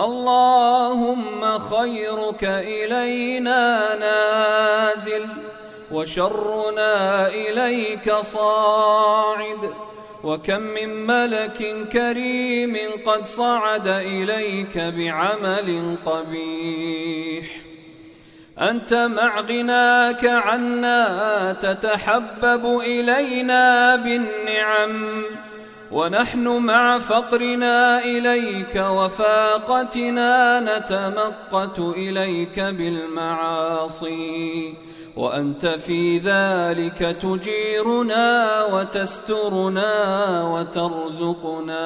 اللهم خيرك إلينا نازل وشرنا إليك صاعد وكم من ملك كريم قد صعد إليك بعمل قبيح. أنت مع غناك عنا تتحبب إلينا بالنعم. ونحن مع فقرنا إليك وفاقتنا نتمقت إليك بالمعاصي وأنت في ذلك تجيرنا وتسترنا وترزقنا